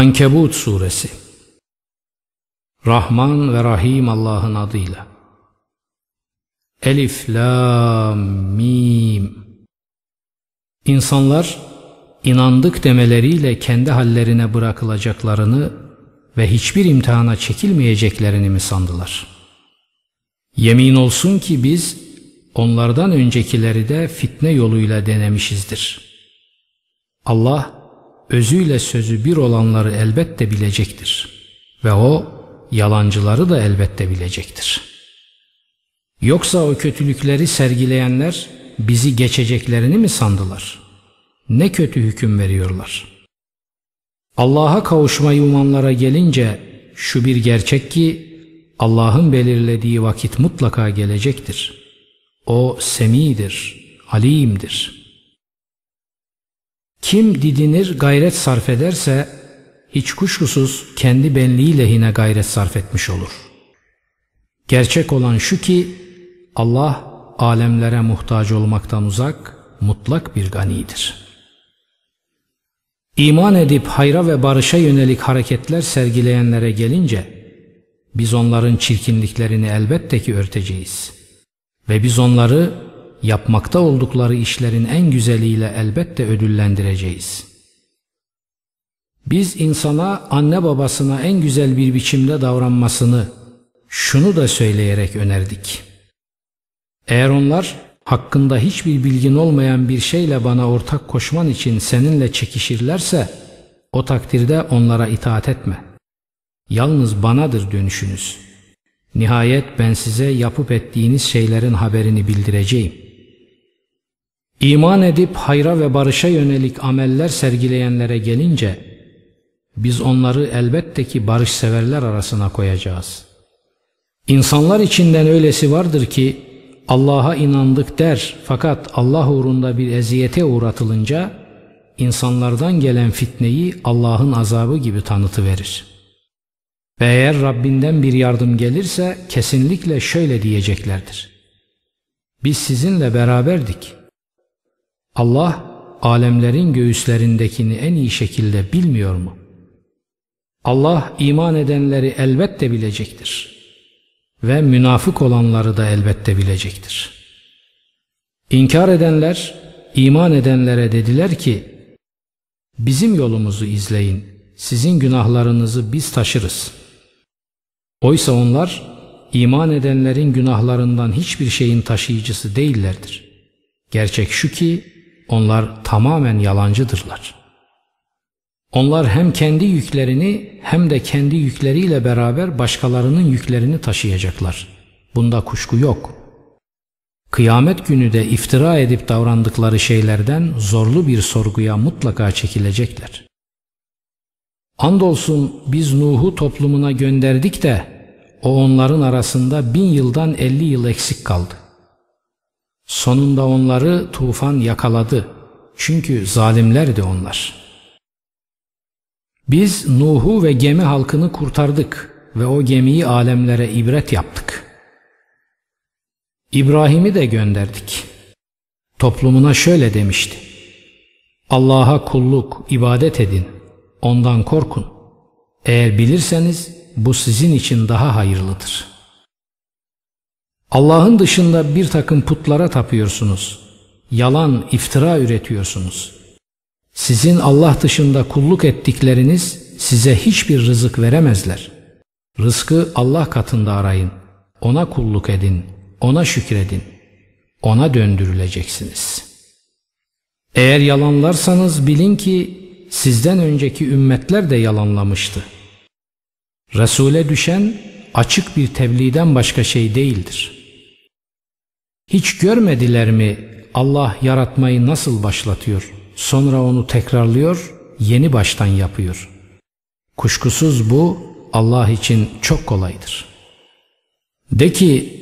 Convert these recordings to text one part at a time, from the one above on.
Ankebut Suresi Rahman ve Rahim Allah'ın adıyla Elif, Lam, Mim İnsanlar inandık demeleriyle kendi hallerine bırakılacaklarını ve hiçbir imtihana çekilmeyeceklerini mi sandılar? Yemin olsun ki biz onlardan öncekileri de fitne yoluyla denemişizdir. Allah özüyle sözü bir olanları elbette bilecektir ve o yalancıları da elbette bilecektir. Yoksa o kötülükleri sergileyenler bizi geçeceklerini mi sandılar? Ne kötü hüküm veriyorlar. Allah'a kavuşmayı umanlara gelince şu bir gerçek ki Allah'ın belirlediği vakit mutlaka gelecektir. O semidir, alimdir.'' Kim didinir gayret sarf ederse hiç kuşkusuz kendi benliği lehine gayret sarf etmiş olur. Gerçek olan şu ki Allah alemlere muhtaç olmaktan uzak, mutlak bir ganidir. İman edip hayra ve barışa yönelik hareketler sergileyenlere gelince biz onların çirkinliklerini elbette ki örteceğiz. Ve biz onları yapmakta oldukları işlerin en güzeliyle elbette ödüllendireceğiz. Biz insana anne babasına en güzel bir biçimde davranmasını şunu da söyleyerek önerdik. Eğer onlar hakkında hiçbir bilgin olmayan bir şeyle bana ortak koşman için seninle çekişirlerse o takdirde onlara itaat etme. Yalnız banadır dönüşünüz. Nihayet ben size yapıp ettiğiniz şeylerin haberini bildireceğim.'' İman edip hayra ve barışa yönelik ameller sergileyenlere gelince biz onları elbette ki barışseverler arasına koyacağız. İnsanlar içinden öylesi vardır ki Allah'a inandık der fakat Allah uğrunda bir eziyete uğratılınca insanlardan gelen fitneyi Allah'ın azabı gibi tanıtıverir. Ve eğer Rabbinden bir yardım gelirse kesinlikle şöyle diyeceklerdir. Biz sizinle beraberdik. Allah alemlerin göğüslerindekini en iyi şekilde bilmiyor mu? Allah iman edenleri elbette bilecektir. Ve münafık olanları da elbette bilecektir. İnkar edenler, iman edenlere dediler ki, bizim yolumuzu izleyin, sizin günahlarınızı biz taşırız. Oysa onlar, iman edenlerin günahlarından hiçbir şeyin taşıyıcısı değillerdir. Gerçek şu ki, onlar tamamen yalancıdırlar. Onlar hem kendi yüklerini hem de kendi yükleriyle beraber başkalarının yüklerini taşıyacaklar. Bunda kuşku yok. Kıyamet günü de iftira edip davrandıkları şeylerden zorlu bir sorguya mutlaka çekilecekler. Andolsun biz Nuh'u toplumuna gönderdik de o onların arasında bin yıldan elli yıl eksik kaldı. Sonunda onları tufan yakaladı. Çünkü zalimlerdi onlar. Biz Nuh'u ve gemi halkını kurtardık ve o gemiyi alemlere ibret yaptık. İbrahim'i de gönderdik. Toplumuna şöyle demişti. Allah'a kulluk, ibadet edin, ondan korkun. Eğer bilirseniz bu sizin için daha hayırlıdır.'' Allah'ın dışında bir takım putlara tapıyorsunuz. Yalan, iftira üretiyorsunuz. Sizin Allah dışında kulluk ettikleriniz size hiçbir rızık veremezler. Rızkı Allah katında arayın. Ona kulluk edin. Ona şükredin. Ona döndürüleceksiniz. Eğer yalanlarsanız bilin ki sizden önceki ümmetler de yalanlamıştı. Resul'e düşen açık bir tebliğden başka şey değildir.'' Hiç görmediler mi Allah yaratmayı nasıl başlatıyor, sonra onu tekrarlıyor, yeni baştan yapıyor. Kuşkusuz bu Allah için çok kolaydır. De ki,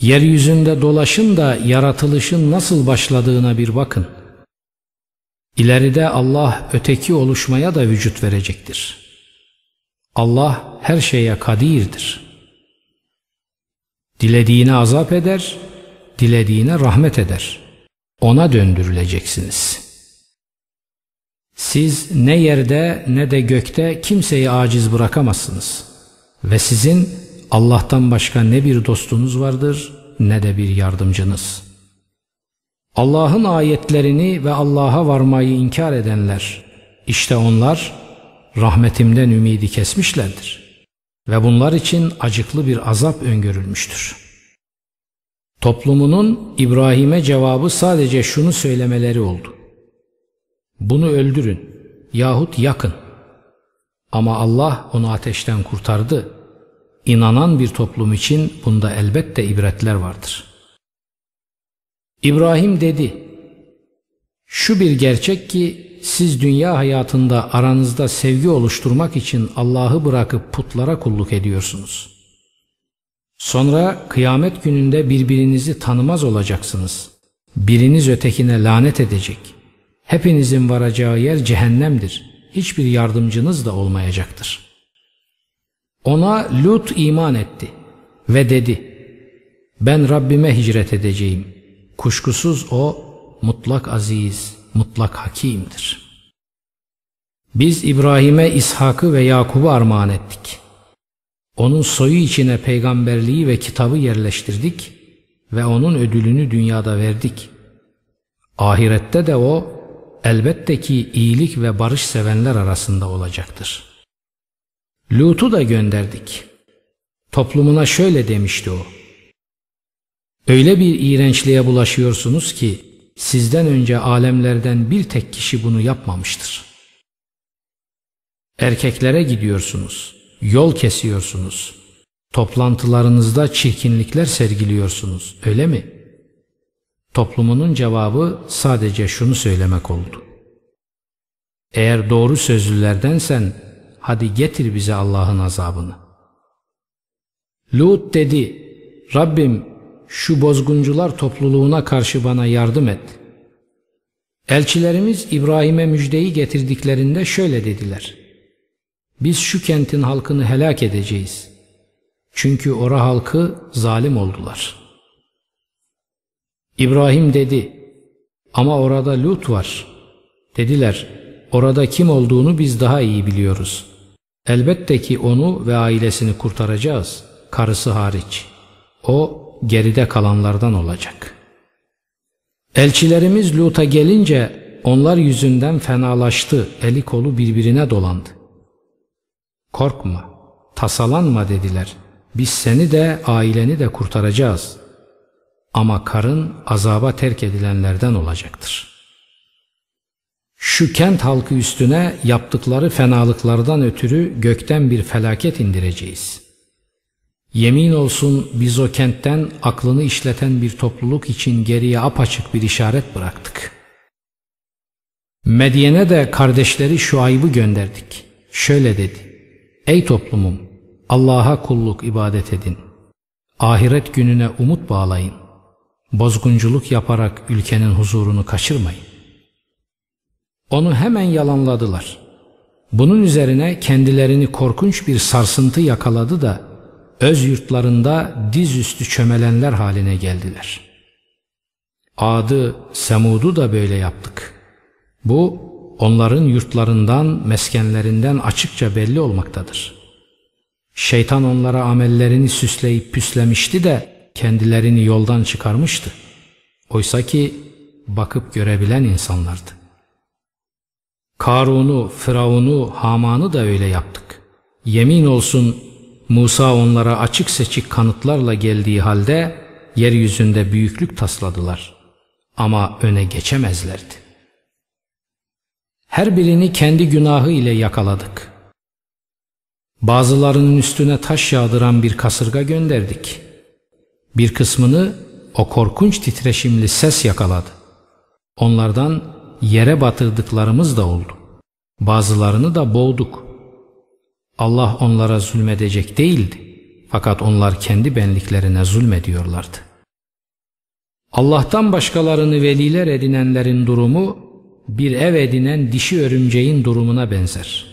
yeryüzünde dolaşın da yaratılışın nasıl başladığına bir bakın. İleride Allah öteki oluşmaya da vücut verecektir. Allah her şeye kadirdir. Dilediğine azap eder, dilediğine rahmet eder. Ona döndürüleceksiniz. Siz ne yerde ne de gökte kimseyi aciz bırakamazsınız. Ve sizin Allah'tan başka ne bir dostunuz vardır ne de bir yardımcınız. Allah'ın ayetlerini ve Allah'a varmayı inkar edenler, işte onlar rahmetimden ümidi kesmişlerdir. Ve bunlar için acıklı bir azap öngörülmüştür. Toplumunun İbrahim'e cevabı sadece şunu söylemeleri oldu. Bunu öldürün yahut yakın. Ama Allah onu ateşten kurtardı. İnanan bir toplum için bunda elbette ibretler vardır. İbrahim dedi, şu bir gerçek ki siz dünya hayatında aranızda sevgi oluşturmak için Allah'ı bırakıp putlara kulluk ediyorsunuz. Sonra kıyamet gününde birbirinizi tanımaz olacaksınız. Biriniz ötekine lanet edecek. Hepinizin varacağı yer cehennemdir. Hiçbir yardımcınız da olmayacaktır. Ona Lut iman etti ve dedi, ben Rabbime hicret edeceğim. Kuşkusuz o mutlak aziz, mutlak hakimdir. Biz İbrahim'e İshak'ı ve Yakub'u armağan ettik. Onun soyu içine peygamberliği ve kitabı yerleştirdik ve onun ödülünü dünyada verdik. Ahirette de o elbette ki iyilik ve barış sevenler arasında olacaktır. Lut'u da gönderdik. Toplumuna şöyle demişti o. Öyle bir iğrençliğe bulaşıyorsunuz ki sizden önce alemlerden bir tek kişi bunu yapmamıştır. Erkeklere gidiyorsunuz, yol kesiyorsunuz, toplantılarınızda çirkinlikler sergiliyorsunuz, öyle mi? Toplumunun cevabı sadece şunu söylemek oldu. Eğer doğru sözlülerdensen hadi getir bize Allah'ın azabını. Lut dedi, Rabbim şu bozguncular topluluğuna karşı bana yardım et. Elçilerimiz İbrahim'e müjdeyi getirdiklerinde şöyle dediler. Biz şu kentin halkını helak edeceğiz. Çünkü ora halkı zalim oldular. İbrahim dedi, ama orada Lut var. Dediler, orada kim olduğunu biz daha iyi biliyoruz. Elbette ki onu ve ailesini kurtaracağız, karısı hariç. O geride kalanlardan olacak. Elçilerimiz Lut'a gelince onlar yüzünden fenalaştı, eli kolu birbirine dolandı. Korkma, tasalanma dediler. Biz seni de aileni de kurtaracağız. Ama karın azaba terk edilenlerden olacaktır. Şu kent halkı üstüne yaptıkları fenalıklardan ötürü gökten bir felaket indireceğiz.'' Yemin olsun biz o kentten aklını işleten bir topluluk için geriye apaçık bir işaret bıraktık. Medyen'e de kardeşleri şu ayıbı gönderdik. Şöyle dedi. Ey toplumum Allah'a kulluk ibadet edin. Ahiret gününe umut bağlayın. Bozgunculuk yaparak ülkenin huzurunu kaçırmayın. Onu hemen yalanladılar. Bunun üzerine kendilerini korkunç bir sarsıntı yakaladı da öz yurtlarında dizüstü çömelenler haline geldiler. Adı Semud'u da böyle yaptık. Bu onların yurtlarından, meskenlerinden açıkça belli olmaktadır. Şeytan onlara amellerini süsleyip püslemişti de kendilerini yoldan çıkarmıştı. Oysa ki bakıp görebilen insanlardı. Karun'u, Firavun'u, Haman'ı da öyle yaptık. Yemin olsun Musa onlara açık seçik kanıtlarla geldiği halde yeryüzünde büyüklük tasladılar. Ama öne geçemezlerdi. Her birini kendi günahı ile yakaladık. Bazılarının üstüne taş yağdıran bir kasırga gönderdik. Bir kısmını o korkunç titreşimli ses yakaladı. Onlardan yere batırdıklarımız da oldu. Bazılarını da boğduk. Allah onlara zulmedecek değildi. Fakat onlar kendi benliklerine zulmediyorlardı. Allah'tan başkalarını veliler edinenlerin durumu bir ev edinen dişi örümceğin durumuna benzer.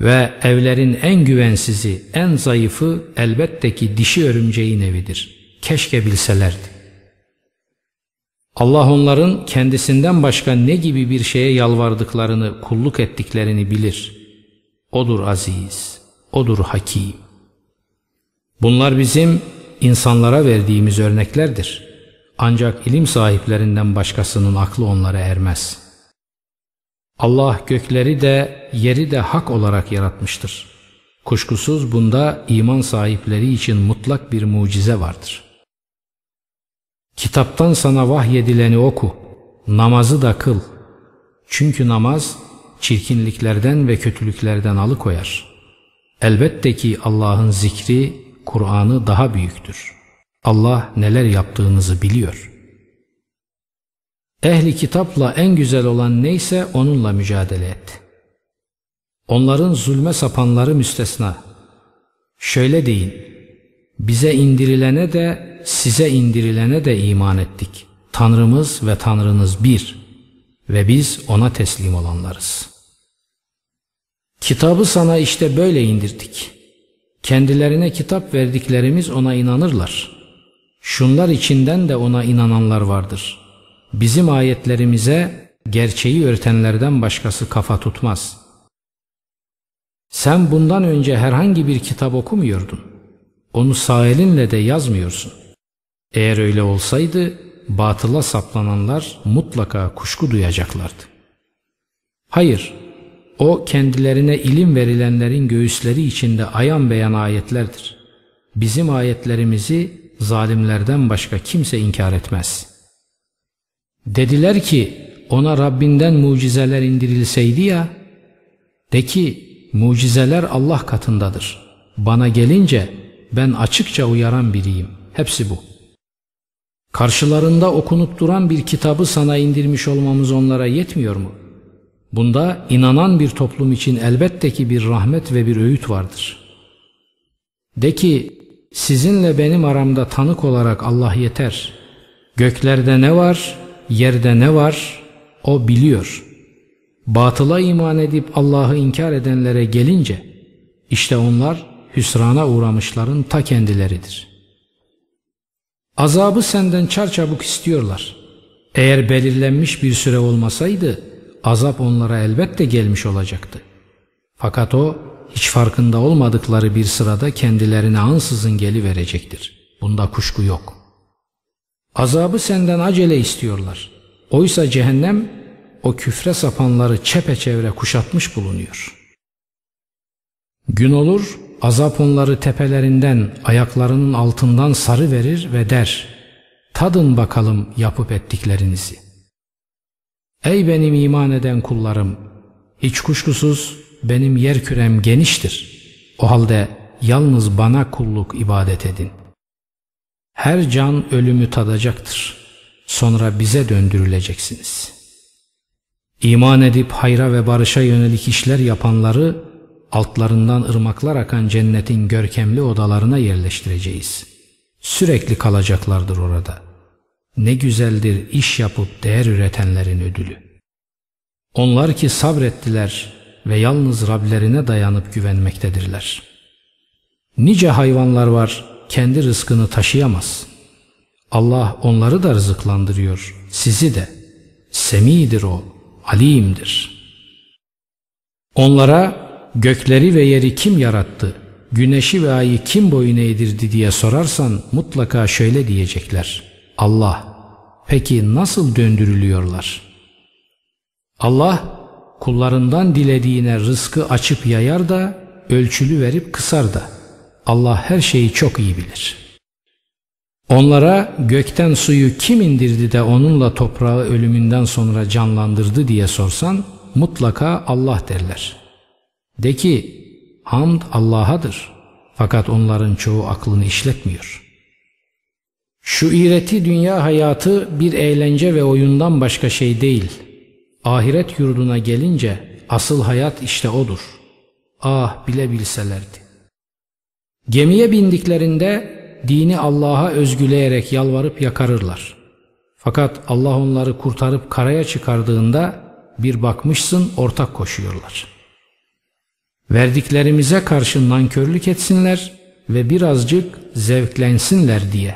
Ve evlerin en güvensizi, en zayıfı elbette ki dişi örümceğin evidir. Keşke bilselerdi. Allah onların kendisinden başka ne gibi bir şeye yalvardıklarını, kulluk ettiklerini bilir. Odur aziz, odur hakim. Bunlar bizim insanlara verdiğimiz örneklerdir. Ancak ilim sahiplerinden başkasının aklı onlara ermez. Allah gökleri de yeri de hak olarak yaratmıştır. Kuşkusuz bunda iman sahipleri için mutlak bir mucize vardır. Kitaptan sana vahyedileni oku, namazı da kıl. Çünkü namaz çirkinliklerden ve kötülüklerden alıkoyar. Elbette ki Allah'ın zikri, Kur'an'ı daha büyüktür. Allah neler yaptığınızı biliyor. Ehli kitapla en güzel olan neyse onunla mücadele et. Onların zulme sapanları müstesna. Şöyle deyin, bize indirilene de size indirilene de iman ettik. Tanrımız ve Tanrınız bir ve biz ona teslim olanlarız. Kitabı sana işte böyle indirdik. Kendilerine kitap verdiklerimiz ona inanırlar. Şunlar içinden de ona inananlar vardır. Bizim ayetlerimize gerçeği örtenlerden başkası kafa tutmaz. Sen bundan önce herhangi bir kitap okumuyordun. Onu sağ elinle de yazmıyorsun. Eğer öyle olsaydı batıla saplananlar mutlaka kuşku duyacaklardı. Hayır, o kendilerine ilim verilenlerin göğüsleri içinde ayan beyan ayetlerdir. Bizim ayetlerimizi zalimlerden başka kimse inkar etmez. Dediler ki ona Rabbinden mucizeler indirilseydi ya, de ki mucizeler Allah katındadır. Bana gelince ben açıkça uyaran biriyim. Hepsi bu. Karşılarında okunup duran bir kitabı sana indirmiş olmamız onlara yetmiyor mu? Bunda inanan bir toplum için elbette ki bir rahmet ve bir öğüt vardır. De ki sizinle benim aramda tanık olarak Allah yeter. Göklerde ne var, yerde ne var o biliyor. Batıla iman edip Allah'ı inkar edenlere gelince işte onlar hüsrana uğramışların ta kendileridir. Azabı senden çarçabuk istiyorlar. Eğer belirlenmiş bir süre olmasaydı azap onlara elbette gelmiş olacaktı. Fakat o hiç farkında olmadıkları bir sırada kendilerine ansızın geliverecektir. Bunda kuşku yok. Azabı senden acele istiyorlar. Oysa cehennem o küfre sapanları çepeçevre kuşatmış bulunuyor. Gün olur azap onları tepelerinden ayaklarının altından sarı verir ve der tadın bakalım yapıp ettiklerinizi. Ey benim iman eden kullarım hiç kuşkusuz benim yer kürem geniştir. O halde yalnız bana kulluk ibadet edin. Her can ölümü tadacaktır. Sonra bize döndürüleceksiniz. İman edip hayra ve barışa yönelik işler yapanları altlarından ırmaklar akan cennetin görkemli odalarına yerleştireceğiz. Sürekli kalacaklardır orada. Ne güzeldir iş yapıp değer üretenlerin ödülü. Onlar ki sabrettiler ve yalnız Rablerine dayanıp güvenmektedirler. Nice hayvanlar var kendi rızkını taşıyamaz. Allah onları da rızıklandırıyor, sizi de. Semidir o, alimdir. Onlara gökleri ve yeri kim yarattı, güneşi ve ayı kim boyun eğdirdi diye sorarsan mutlaka şöyle diyecekler. Allah. Peki nasıl döndürülüyorlar? Allah kullarından dilediğine rızkı açıp yayar da ölçülü verip kısar da. Allah her şeyi çok iyi bilir. Onlara gökten suyu kim indirdi de onunla toprağı ölümünden sonra canlandırdı diye sorsan mutlaka Allah derler. De ki hamd Allah'adır fakat onların çoğu aklını işletmiyor. Şu iğreti dünya hayatı bir eğlence ve oyundan başka şey değil.'' Ahiret yurduna gelince asıl hayat işte odur. Ah bile bilselerdi. Gemiye bindiklerinde dini Allah'a özgüleyerek yalvarıp yakarırlar. Fakat Allah onları kurtarıp karaya çıkardığında bir bakmışsın ortak koşuyorlar. Verdiklerimize karşı nankörlük etsinler ve birazcık zevklensinler diye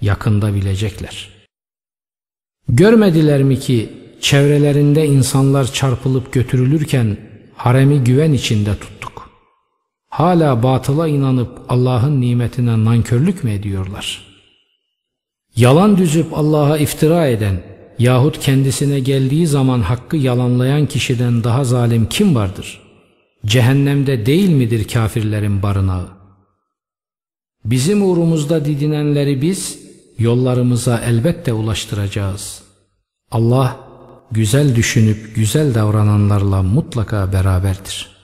yakında bilecekler. Görmediler mi ki çevrelerinde insanlar çarpılıp götürülürken haremi güven içinde tuttuk. Hala batıla inanıp Allah'ın nimetine nankörlük mü ediyorlar? Yalan düzüp Allah'a iftira eden yahut kendisine geldiği zaman hakkı yalanlayan kişiden daha zalim kim vardır? Cehennemde değil midir kafirlerin barınağı? Bizim uğrumuzda didinenleri biz yollarımıza elbette ulaştıracağız. Allah güzel düşünüp güzel davrananlarla mutlaka beraberdir.''